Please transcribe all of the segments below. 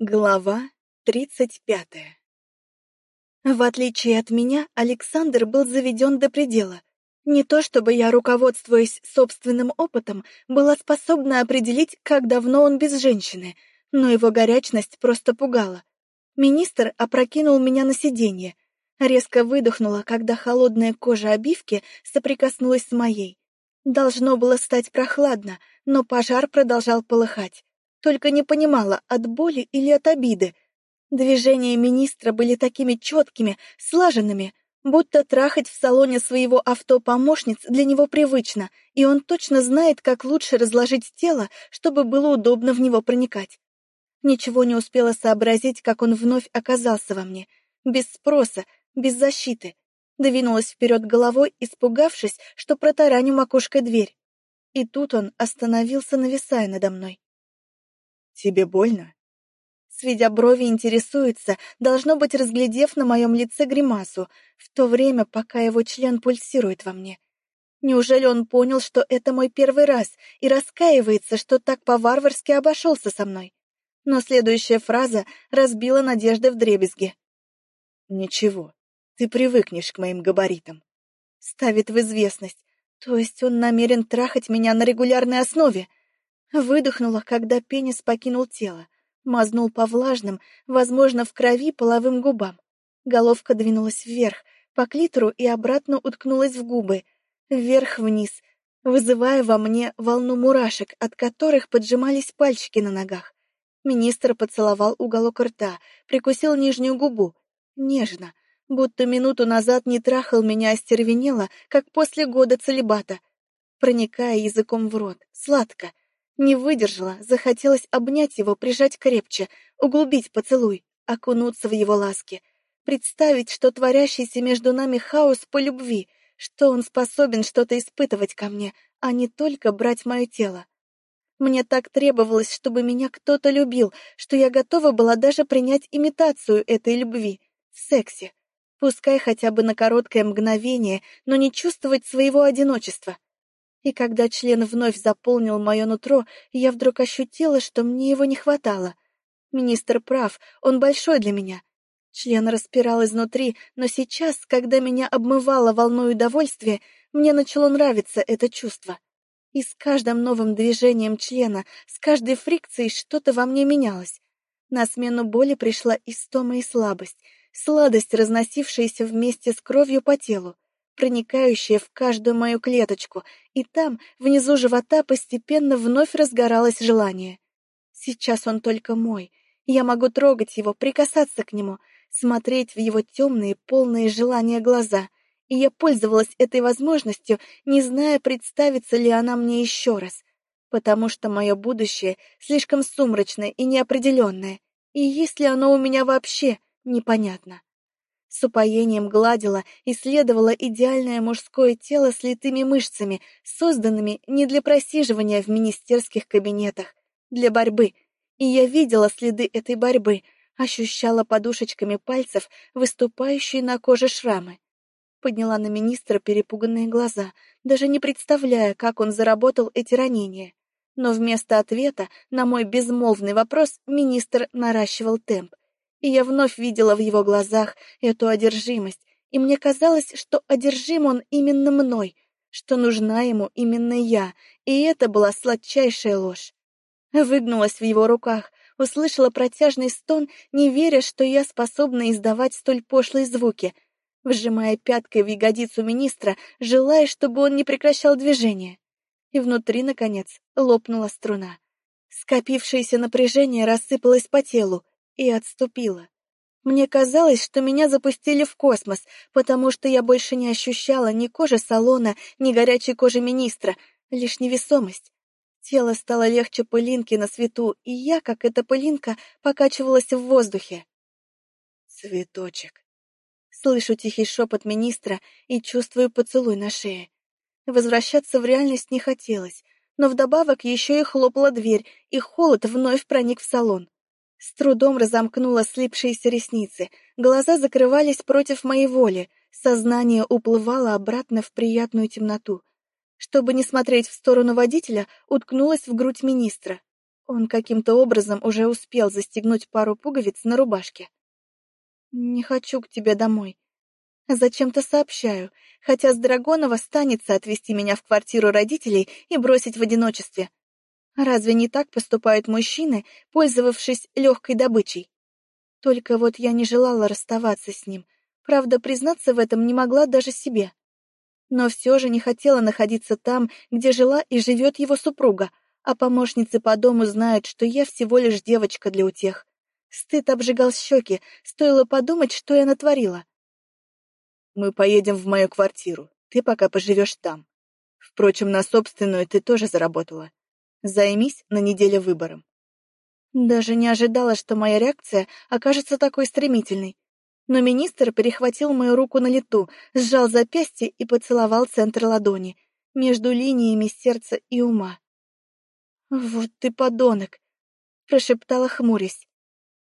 Глава тридцать пятая В отличие от меня, Александр был заведен до предела. Не то чтобы я, руководствуясь собственным опытом, была способна определить, как давно он без женщины, но его горячность просто пугала. Министр опрокинул меня на сиденье, резко выдохнула, когда холодная кожа обивки соприкоснулась с моей. Должно было стать прохладно, но пожар продолжал полыхать. Только не понимала, от боли или от обиды. Движения министра были такими четкими, слаженными, будто трахать в салоне своего авто помощниц для него привычно, и он точно знает, как лучше разложить тело, чтобы было удобно в него проникать. Ничего не успела сообразить, как он вновь оказался во мне, без спроса, без защиты. Двинулась вперед головой, испугавшись, что протараню макушкой дверь. И тут он остановился, нависая надо мной. «Тебе больно?» Сведя брови, интересуется, должно быть, разглядев на моем лице гримасу, в то время, пока его член пульсирует во мне. Неужели он понял, что это мой первый раз, и раскаивается, что так по-варварски обошелся со мной? Но следующая фраза разбила надежды в дребезге. «Ничего, ты привыкнешь к моим габаритам». Ставит в известность. То есть он намерен трахать меня на регулярной основе? Выдохнула, когда пенис покинул тело. Мазнул по влажным, возможно, в крови половым губам. Головка двинулась вверх, по клитору и обратно уткнулась в губы. Вверх-вниз, вызывая во мне волну мурашек, от которых поджимались пальчики на ногах. Министр поцеловал уголок рта, прикусил нижнюю губу. Нежно, будто минуту назад не трахал меня остервенело, как после года целебата. Проникая языком в рот, сладко, не выдержала, захотелось обнять его, прижать крепче, углубить поцелуй, окунуться в его ласки, представить, что творящийся между нами хаос по любви, что он способен что-то испытывать ко мне, а не только брать мое тело. Мне так требовалось, чтобы меня кто-то любил, что я готова была даже принять имитацию этой любви в сексе. Пускай хотя бы на короткое мгновение, но не чувствовать своего одиночества. И когда член вновь заполнил мое нутро, я вдруг ощутила, что мне его не хватало. Министр прав, он большой для меня. Член распирал изнутри, но сейчас, когда меня обмывало волной удовольствия, мне начало нравиться это чувство. И с каждым новым движением члена, с каждой фрикцией что-то во мне менялось. На смену боли пришла истома и слабость, сладость, разносившаяся вместе с кровью по телу проникающее в каждую мою клеточку, и там, внизу живота, постепенно вновь разгоралось желание. Сейчас он только мой. Я могу трогать его, прикасаться к нему, смотреть в его темные, полные желания глаза. И я пользовалась этой возможностью, не зная, представится ли она мне еще раз. Потому что мое будущее слишком сумрачное и неопределенное. И есть ли оно у меня вообще, непонятно. С упоением гладила, исследовала идеальное мужское тело с литыми мышцами, созданными не для просиживания в министерских кабинетах, для борьбы. И я видела следы этой борьбы, ощущала подушечками пальцев выступающие на коже шрамы. Подняла на министра перепуганные глаза, даже не представляя, как он заработал эти ранения. Но вместо ответа на мой безмолвный вопрос министр наращивал темп и я вновь видела в его глазах эту одержимость, и мне казалось, что одержим он именно мной, что нужна ему именно я, и это была сладчайшая ложь. Выгнулась в его руках, услышала протяжный стон, не веря, что я способна издавать столь пошлые звуки, вжимая пяткой в ягодицу министра, желая, чтобы он не прекращал движение. И внутри, наконец, лопнула струна. Скопившееся напряжение рассыпалось по телу, и отступила. Мне казалось, что меня запустили в космос, потому что я больше не ощущала ни кожи салона, ни горячей кожи министра, лишь невесомость. Тело стало легче пылинки на свету, и я, как эта пылинка, покачивалась в воздухе. «Цветочек». Слышу тихий шепот министра и чувствую поцелуй на шее. Возвращаться в реальность не хотелось, но вдобавок еще и хлопала дверь, и холод вновь проник в салон. С трудом разомкнула слипшиеся ресницы, глаза закрывались против моей воли, сознание уплывало обратно в приятную темноту. Чтобы не смотреть в сторону водителя, уткнулась в грудь министра. Он каким-то образом уже успел застегнуть пару пуговиц на рубашке. «Не хочу к тебе домой. Зачем-то сообщаю, хотя с Драгонова станется отвезти меня в квартиру родителей и бросить в одиночестве. Разве не так поступают мужчины, пользовавшись легкой добычей? Только вот я не желала расставаться с ним, правда, признаться в этом не могла даже себе. Но все же не хотела находиться там, где жила и живет его супруга, а помощницы по дому знают, что я всего лишь девочка для утех. Стыд обжигал щеки, стоило подумать, что я натворила. «Мы поедем в мою квартиру, ты пока поживешь там. Впрочем, на собственную ты тоже заработала. Займись на неделе выбором». Даже не ожидала, что моя реакция окажется такой стремительной. Но министр перехватил мою руку на лету, сжал запястье и поцеловал центр ладони, между линиями сердца и ума. «Вот ты подонок!» — прошептала хмурясь.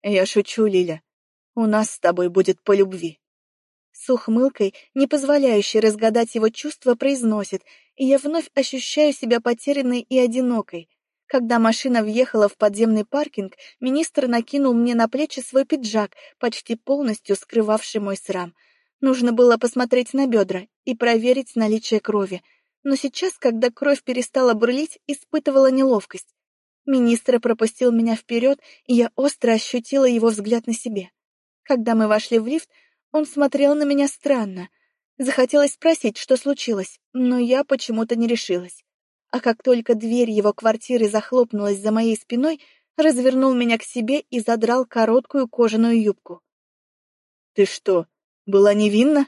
«Я шучу, Лиля. У нас с тобой будет по любви». С ухмылкой, не позволяющей разгадать его чувства, произносит, и я вновь ощущаю себя потерянной и одинокой. Когда машина въехала в подземный паркинг, министр накинул мне на плечи свой пиджак, почти полностью скрывавший мой срам. Нужно было посмотреть на бедра и проверить наличие крови — но сейчас, когда кровь перестала бурлить, испытывала неловкость. Министр пропустил меня вперед, и я остро ощутила его взгляд на себе. Когда мы вошли в лифт, он смотрел на меня странно. Захотелось спросить, что случилось, но я почему-то не решилась. А как только дверь его квартиры захлопнулась за моей спиной, развернул меня к себе и задрал короткую кожаную юбку. «Ты что, была невинна?»